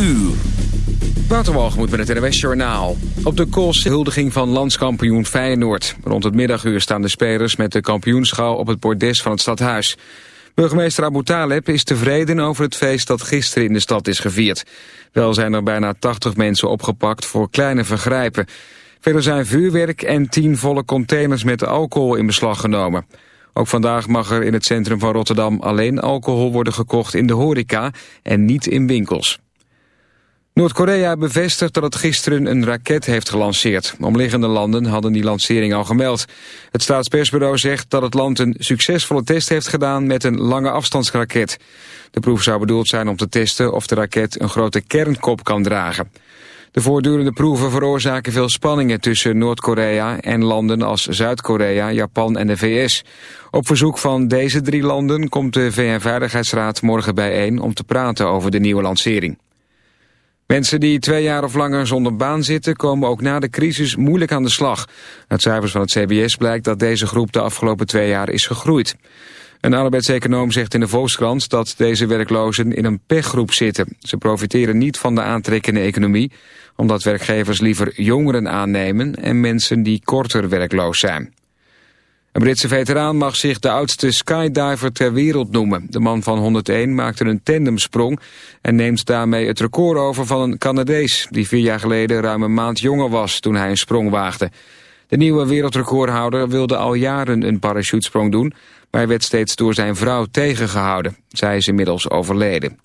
uur. Waterwalgemoed met het NWS Journaal. Op de Kools huldiging van landskampioen Feyenoord. Rond het middaguur staan de spelers met de kampioenschouw op het bordes van het stadhuis. Burgemeester Abu Taleb is tevreden over het feest dat gisteren in de stad is gevierd. Wel zijn er bijna 80 mensen opgepakt voor kleine vergrijpen. Verder zijn vuurwerk en 10 volle containers met alcohol in beslag genomen. Ook vandaag mag er in het centrum van Rotterdam alleen alcohol worden gekocht in de horeca en niet in winkels. Noord-Korea bevestigt dat het gisteren een raket heeft gelanceerd. Omliggende landen hadden die lancering al gemeld. Het staatspersbureau zegt dat het land een succesvolle test heeft gedaan met een lange afstandsraket. De proef zou bedoeld zijn om te testen of de raket een grote kernkop kan dragen. De voortdurende proeven veroorzaken veel spanningen tussen Noord-Korea en landen als Zuid-Korea, Japan en de VS. Op verzoek van deze drie landen komt de VN-veiligheidsraad morgen bijeen om te praten over de nieuwe lancering. Mensen die twee jaar of langer zonder baan zitten... komen ook na de crisis moeilijk aan de slag. Uit cijfers van het CBS blijkt dat deze groep de afgelopen twee jaar is gegroeid. Een arbeidseconoom zegt in de Volkskrant dat deze werklozen in een pechgroep zitten. Ze profiteren niet van de aantrekkende economie... omdat werkgevers liever jongeren aannemen... en mensen die korter werkloos zijn. Een Britse veteraan mag zich de oudste skydiver ter wereld noemen. De man van 101 maakte een tandemsprong en neemt daarmee het record over van een Canadees... die vier jaar geleden ruim een maand jonger was toen hij een sprong waagde. De nieuwe wereldrecordhouder wilde al jaren een parachutesprong doen... maar werd steeds door zijn vrouw tegengehouden. Zij is inmiddels overleden.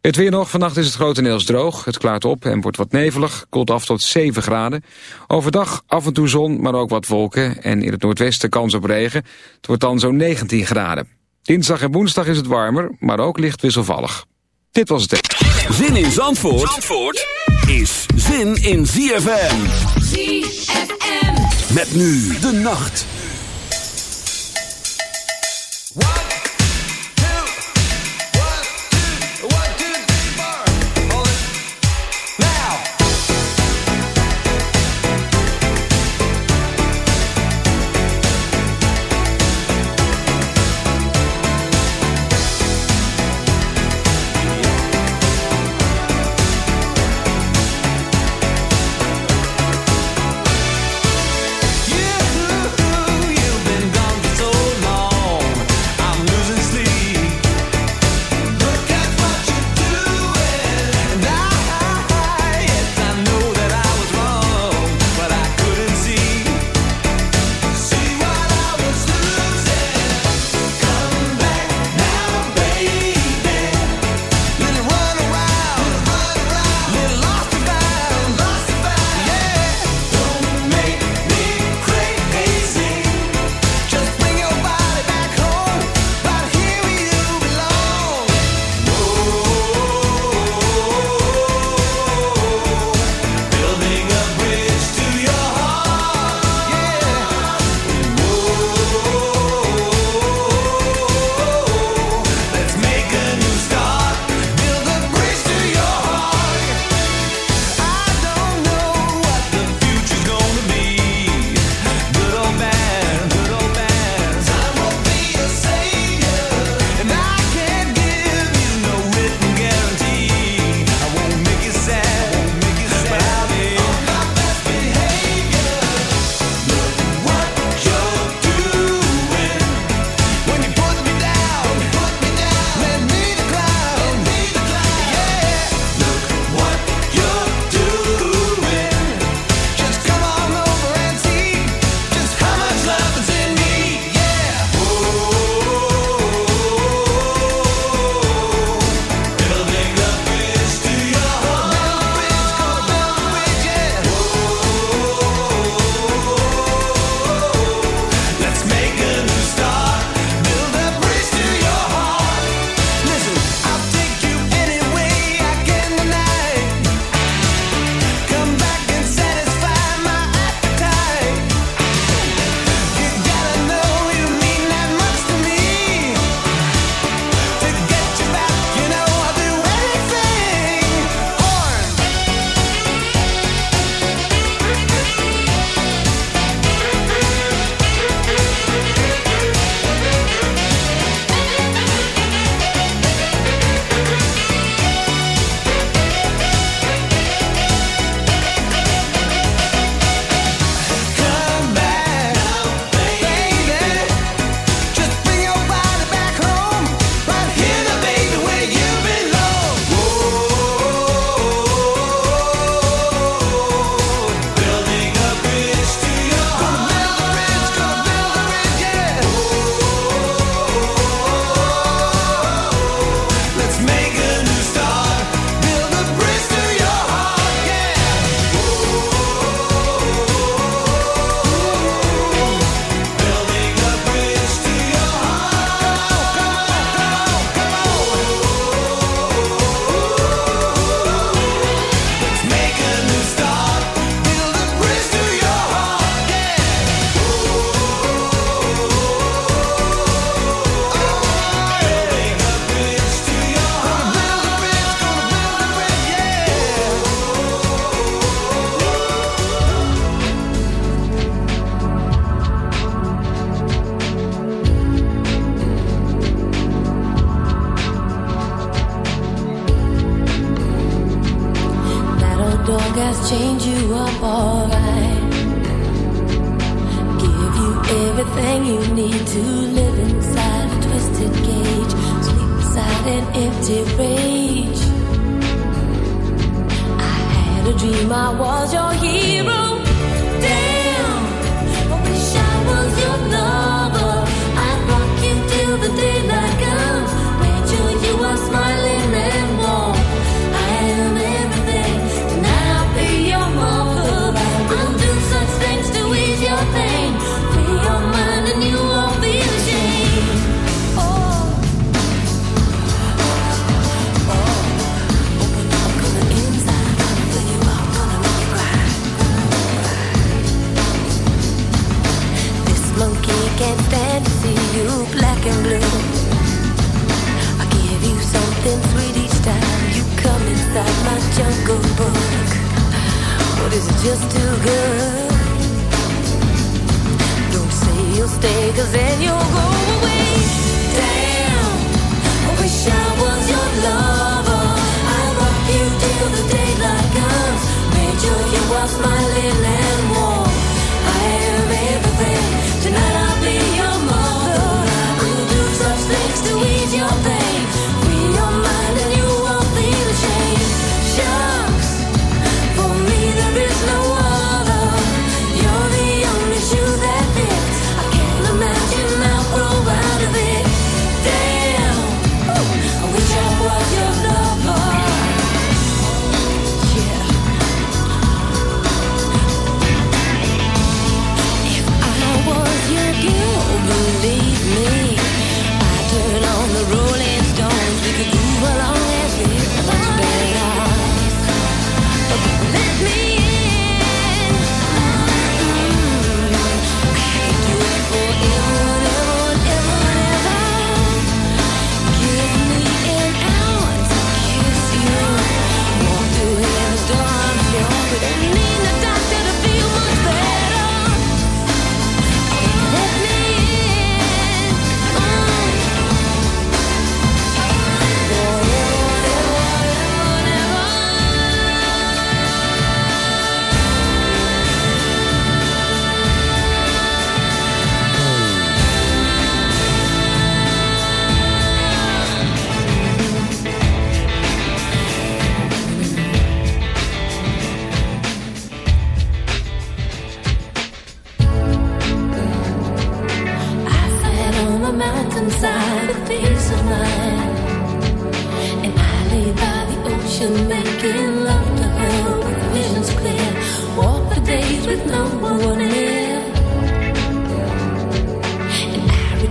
Het weer nog. Vannacht is het grotendeels droog. Het klaart op en wordt wat nevelig. Koelt af tot 7 graden. Overdag af en toe zon, maar ook wat wolken. En in het noordwesten kans op regen. Het wordt dan zo'n 19 graden. Dinsdag en woensdag is het warmer, maar ook licht wisselvallig. Dit was het. Zin in Zandvoort, Zandvoort is zin in ZFM. ZFM. Met nu de nacht.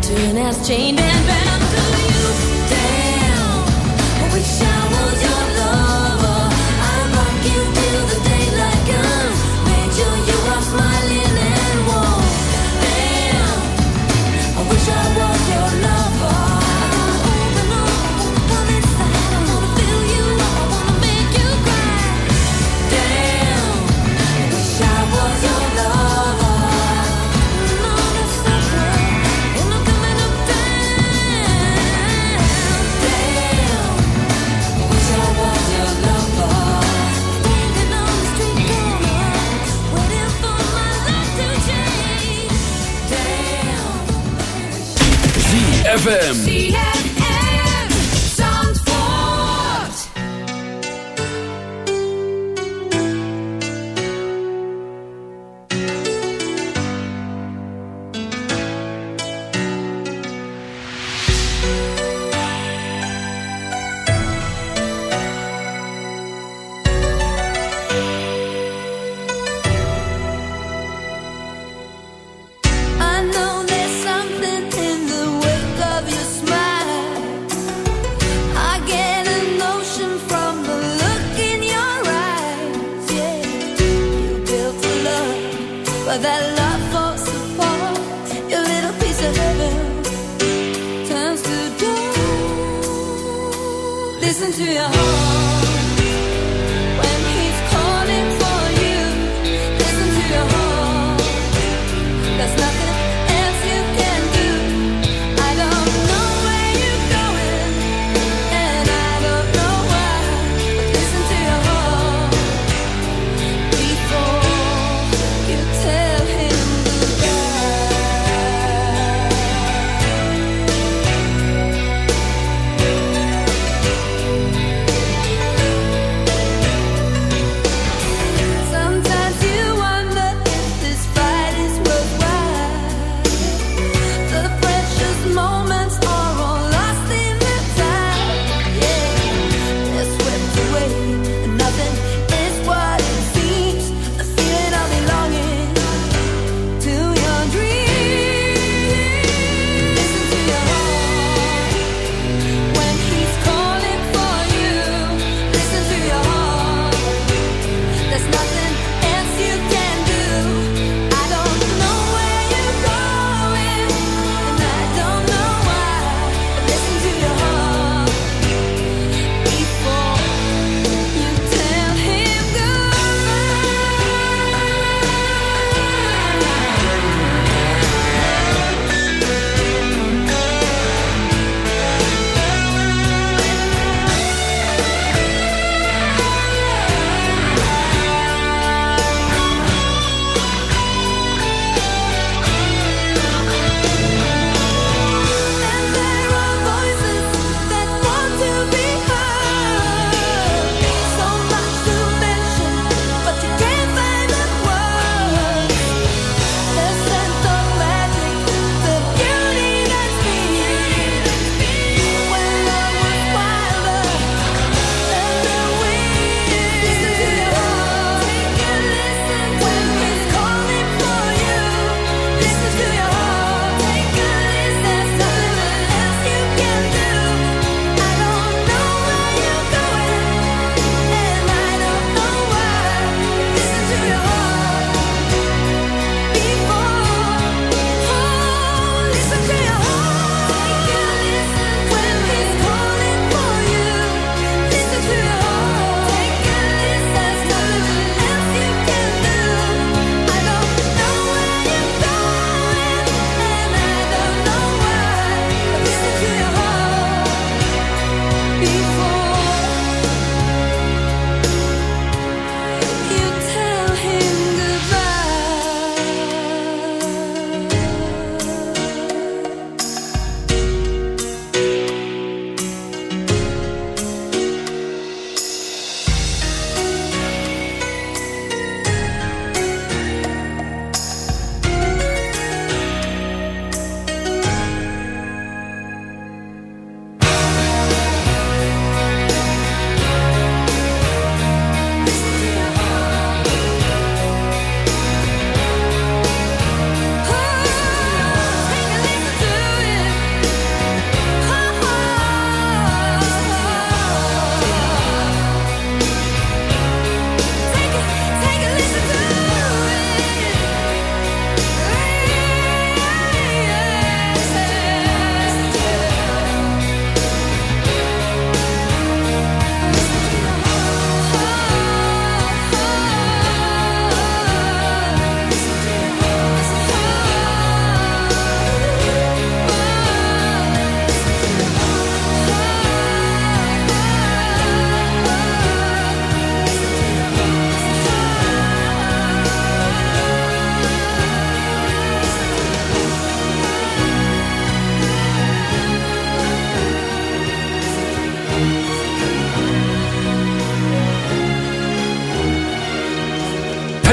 Soon as chained and bound to you. ZFM.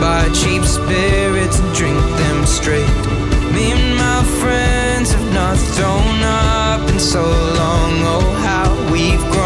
Buy cheap spirits and drink them straight. Me and my friends have not thrown up in so long. Oh, how we've grown.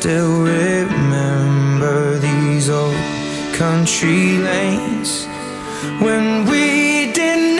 still remember these old country lanes. When we did